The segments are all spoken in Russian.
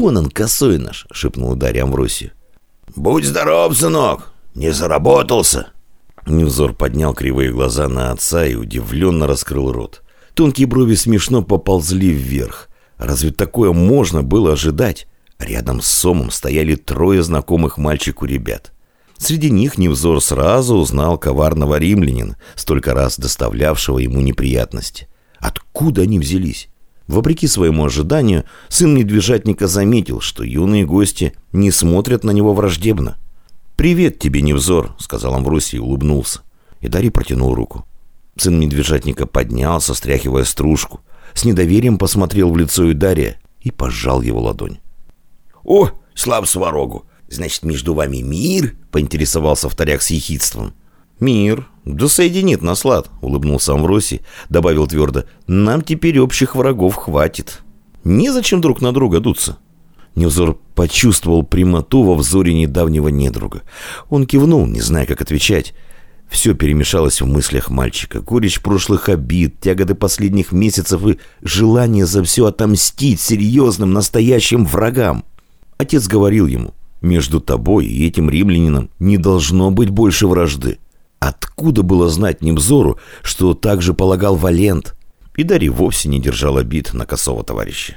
Вон он, косой наш!» — шепнул Дарья Амвросию. «Будь здоров, сынок! Не заработался!» Невзор поднял кривые глаза на отца и удивленно раскрыл рот. Тонкие брови смешно поползли вверх. Разве такое можно было ожидать? Рядом с Сомом стояли трое знакомых мальчику ребят. Среди них Невзор сразу узнал коварного римлянина, столько раз доставлявшего ему неприятности. Откуда они взялись? Вопреки своему ожиданию, сын медвежатника заметил, что юные гости не смотрят на него враждебно. «Привет тебе, Невзор», — сказал Амвросий и улыбнулся. И Дарий протянул руку. Сын медвежатника поднялся, стряхивая стружку. С недоверием посмотрел в лицо Идария и пожал его ладонь. «О, слав сварогу! Значит, между вами мир?» — поинтересовался вторяк с ехидством. «Мир. Да соединит нас лад», — улыбнулся Амвросий, добавил твердо. «Нам теперь общих врагов хватит. Незачем друг на друга дуться». Невзор почувствовал прямоту во взоре недавнего недруга. Он кивнул, не зная, как отвечать. Все перемешалось в мыслях мальчика. Горечь прошлых обид, тяготы последних месяцев и желание за все отомстить серьезным, настоящим врагам. Отец говорил ему, между тобой и этим римлянином не должно быть больше вражды. Откуда было знать Немзору, что так же полагал Валент? И Дарий вовсе не держал обид на косого товарища.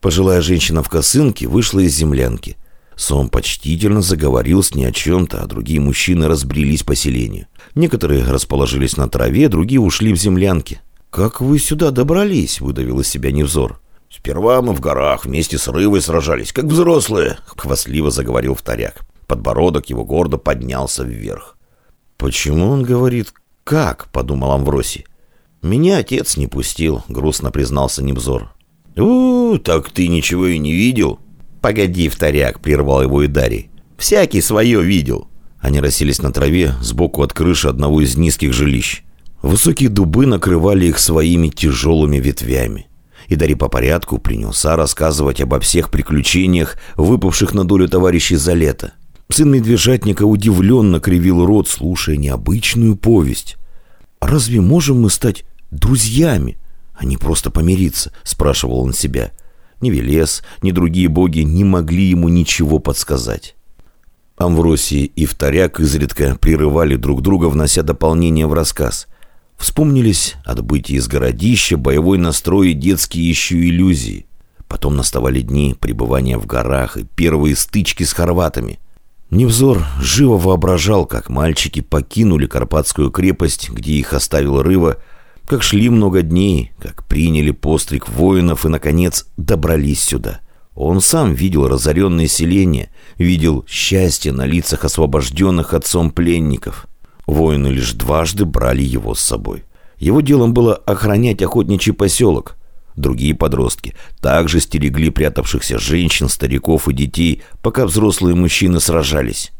Пожилая женщина в косынке вышла из землянки – Сом почтительно заговорил с ней о чем-то, а другие мужчины разбрелись по селению. Некоторые расположились на траве, другие ушли в землянки. «Как вы сюда добрались?» — выдавил из себя Невзор. «Сперва мы в горах вместе с Рывой сражались, как взрослые», — хвастливо заговорил вторяк. Подбородок его гордо поднялся вверх. «Почему он говорит «как?» — подумал Амвросий. «Меня отец не пустил», — грустно признался Невзор. «У, так ты ничего и не видел?» «Погоди, вторяк!» — прервал его и Дарий. «Всякий свое видел!» Они расселись на траве сбоку от крыши одного из низких жилищ. Высокие дубы накрывали их своими тяжелыми ветвями. И Дарий по порядку принялся рассказывать обо всех приключениях, выпавших на долю товарищей за лето. Сын медвежатника удивленно кривил рот, слушая необычную повесть. «Разве можем мы стать друзьями, а не просто помириться?» – спрашивал он себя – ни Велес, ни другие боги не могли ему ничего подсказать. Амвросий и Вторяк изредка прерывали друг друга, внося дополнение в рассказ. Вспомнились отбытие из городища, боевой настрой и детские еще иллюзии. Потом наставали дни пребывания в горах и первые стычки с хорватами. Невзор живо воображал, как мальчики покинули Карпатскую крепость, где их оставил Рыва, как шли много дней, как приняли постриг воинов и, наконец, добрались сюда. Он сам видел разоренные селения, видел счастье на лицах освобожденных отцом пленников. Воины лишь дважды брали его с собой. Его делом было охранять охотничий поселок. Другие подростки также стерегли прятавшихся женщин, стариков и детей, пока взрослые мужчины сражались.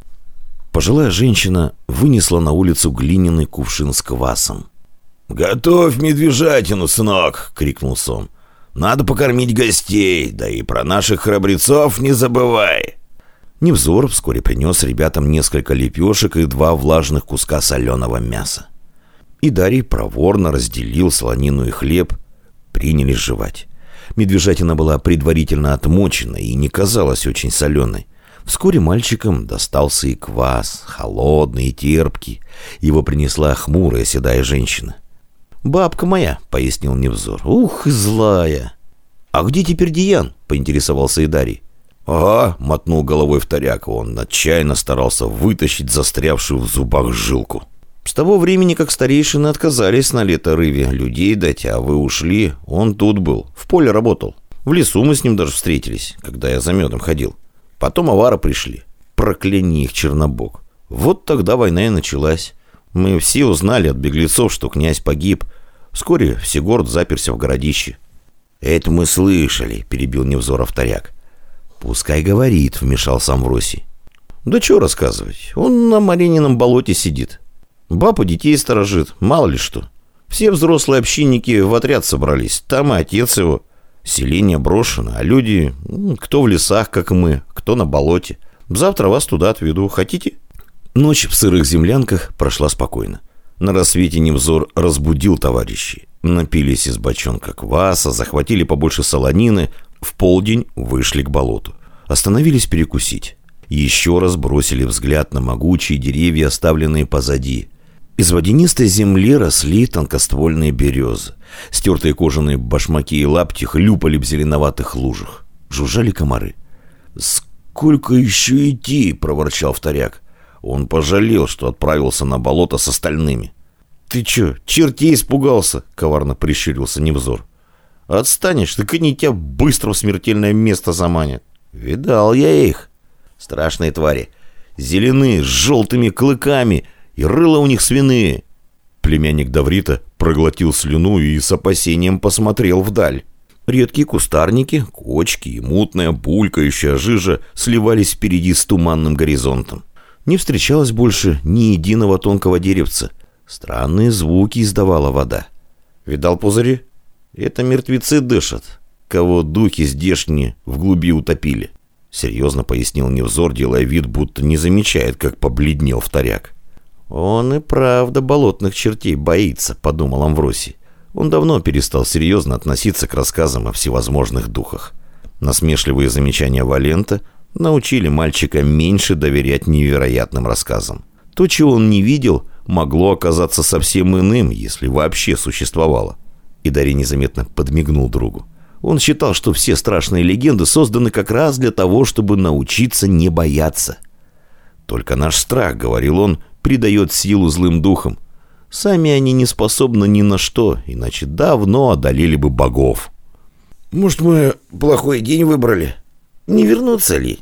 Пожилая женщина вынесла на улицу глиняный кувшин с квасом. «Готовь медвежатину, сынок!» — крикнул Сом. «Надо покормить гостей, да и про наших храбрецов не забывай!» Невзор вскоре принес ребятам несколько лепешек и два влажных куска соленого мяса. И Дарий проворно разделил слонину и хлеб, принялись жевать. Медвежатина была предварительно отмочена и не казалась очень соленой. Вскоре мальчикам достался и квас, холодный и терпкий. Его принесла хмурая седая женщина. «Бабка моя», — пояснил Невзор. «Ух, злая!» «А где теперь Диан?» — поинтересовался Идарий. «Ага», — мотнул головой вторяк. Он отчаянно старался вытащить застрявшую в зубах жилку. «С того времени, как старейшины отказались на лето рыве людей дать, а вы ушли, он тут был, в поле работал. В лесу мы с ним даже встретились, когда я за медом ходил. Потом авары пришли. Прокляни их, Чернобог. Вот тогда война и началась. Мы все узнали от беглецов, что князь погиб. Вскоре Всегород заперся в городище. «Это мы слышали», — перебил Невзоров Таряк. «Пускай говорит», — вмешался Амвросий. «Да что рассказывать? Он на Маринином болоте сидит. Бабу детей сторожит, мало ли что. Все взрослые общинники в отряд собрались. Там и отец его. Селение брошено, а люди, кто в лесах, как мы, кто на болоте. Завтра вас туда отведу. Хотите?» Ночь в сырых землянках прошла спокойно. На рассвете Невзор разбудил товарищей. Напились из бочонка кваса, захватили побольше солонины, В полдень вышли к болоту. Остановились перекусить. Еще раз бросили взгляд на могучие деревья, оставленные позади. Из водянистой земли росли тонкоствольные березы. Стертые кожаные башмаки и лапти хлюпали в зеленоватых лужах. Жужжали комары. «Сколько еще идти?» — проворчал вторяк. Он пожалел, что отправился на болото с остальными. «Ты че, чертей испугался?» — коварно прищурился Невзор. «Отстанешь, так они тебя быстро в смертельное место заманят». «Видал я их. Страшные твари. Зеленые, с желтыми клыками, и рыла у них свиные». Племянник Даврита проглотил слюну и с опасением посмотрел вдаль. Редкие кустарники, кочки и мутная булькающая жижа сливались впереди с туманным горизонтом. Не встречалось больше ни единого тонкого деревца. Странные звуки издавала вода. Видал пузыри? Это мертвецы дышат, кого духи здешние в глуби утопили. Серьезно пояснил Невзор, делая вид, будто не замечает, как побледнел вторяк. «Он и правда болотных чертей боится», — подумал Амвросий. Он давно перестал серьезно относиться к рассказам о всевозможных духах. Насмешливые замечания Валента научили мальчика меньше доверять невероятным рассказам. То, чего он не видел, могло оказаться совсем иным, если вообще существовало. И Дарий незаметно подмигнул другу. Он считал, что все страшные легенды созданы как раз для того, чтобы научиться не бояться. «Только наш страх», — говорил он, — «придает силу злым духам. Сами они не способны ни на что, иначе давно одолели бы богов. «Может, мы плохой день выбрали? Не вернуться ли?»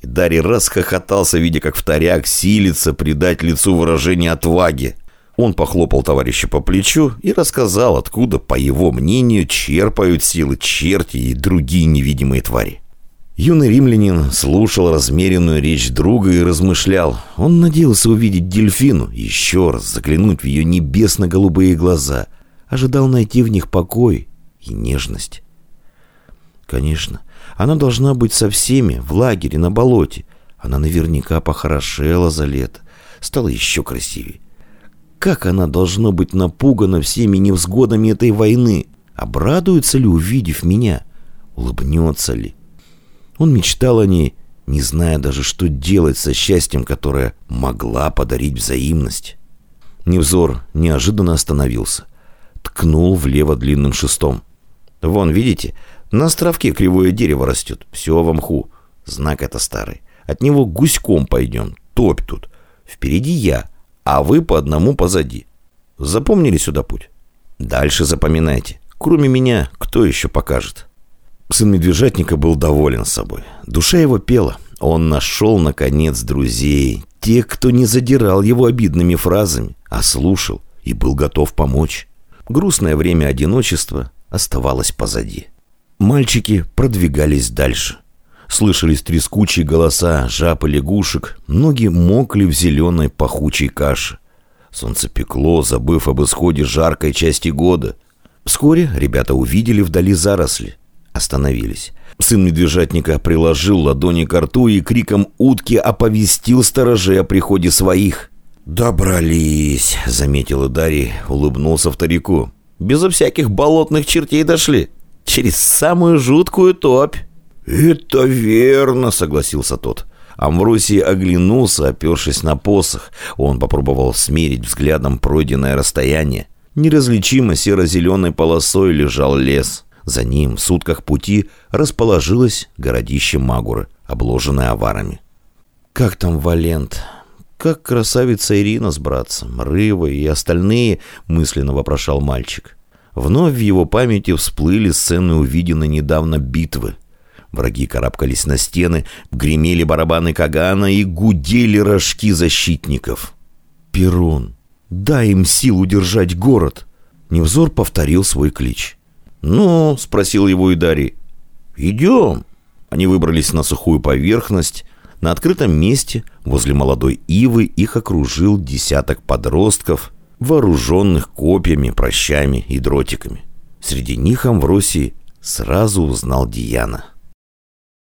И Дарий расхохотался, видя, как вторяк силится придать лицу выражение отваги. Он похлопал товарища по плечу и рассказал, откуда, по его мнению, черпают силы черти и другие невидимые твари. Юный римлянин слушал размеренную речь друга и размышлял. Он надеялся увидеть дельфину, еще раз заглянуть в ее небесно-голубые глаза. Ожидал найти в них покой и нежность. Конечно, она должна быть со всеми в лагере на болоте. Она наверняка похорошела за лето, стала еще красивее. Как она должна быть напугана всеми невзгодами этой войны? Обрадуется ли, увидев меня? Улыбнется ли? Он мечтал о ней, не зная даже, что делать со счастьем, которое могла подарить взаимность. Невзор неожиданно остановился. Ткнул влево длинным шестом. «Вон, видите, на островке кривое дерево растет, все в мху. Знак это старый. От него гуськом пойдем, топь тут. Впереди я, а вы по одному позади. Запомнили сюда путь? Дальше запоминайте. Кроме меня, кто еще покажет?» Сын медвежатника был доволен собой. Душа его пела. Он нашел, наконец, друзей. Тех, кто не задирал его обидными фразами, а слушал и был готов помочь. Грустное время одиночества оставалось позади. Мальчики продвигались дальше. Слышались трескучие голоса жаб и лягушек, ноги мокли в зеленой пахучей каше. Солнце пекло, забыв об исходе жаркой части года. Вскоре ребята увидели вдали заросли остановились. Сын медвежатника приложил ладони к рту и криком утки оповестил сторожей о приходе своих. «Добрались», — заметил Дарий, улыбнулся вторику. «Безо всяких болотных чертей дошли. Через самую жуткую топь». «Это верно», — согласился тот. Амвросий оглянулся, опершись на посох. Он попробовал смерить взглядом пройденное расстояние. Неразличимо серо-зеленой полосой лежал лес. За ним в сутках пути расположилось городище Магуры, обложенное аварами. «Как там Валент? Как красавица Ирина с братцем, Рыва и остальные?» — мысленно вопрошал мальчик. Вновь в его памяти всплыли сцены увиденной недавно битвы. Враги карабкались на стены, гремели барабаны Кагана и гудели рожки защитников. «Перун, дай им сил удержать город!» Невзор повторил свой клич. «Ну?» — спросил его Идарий. «Идем». Они выбрались на сухую поверхность. На открытом месте, возле молодой ивы, их окружил десяток подростков, вооруженных копьями, прощами и дротиками. Среди них Амвросий сразу узнал Диана —